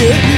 Yeah.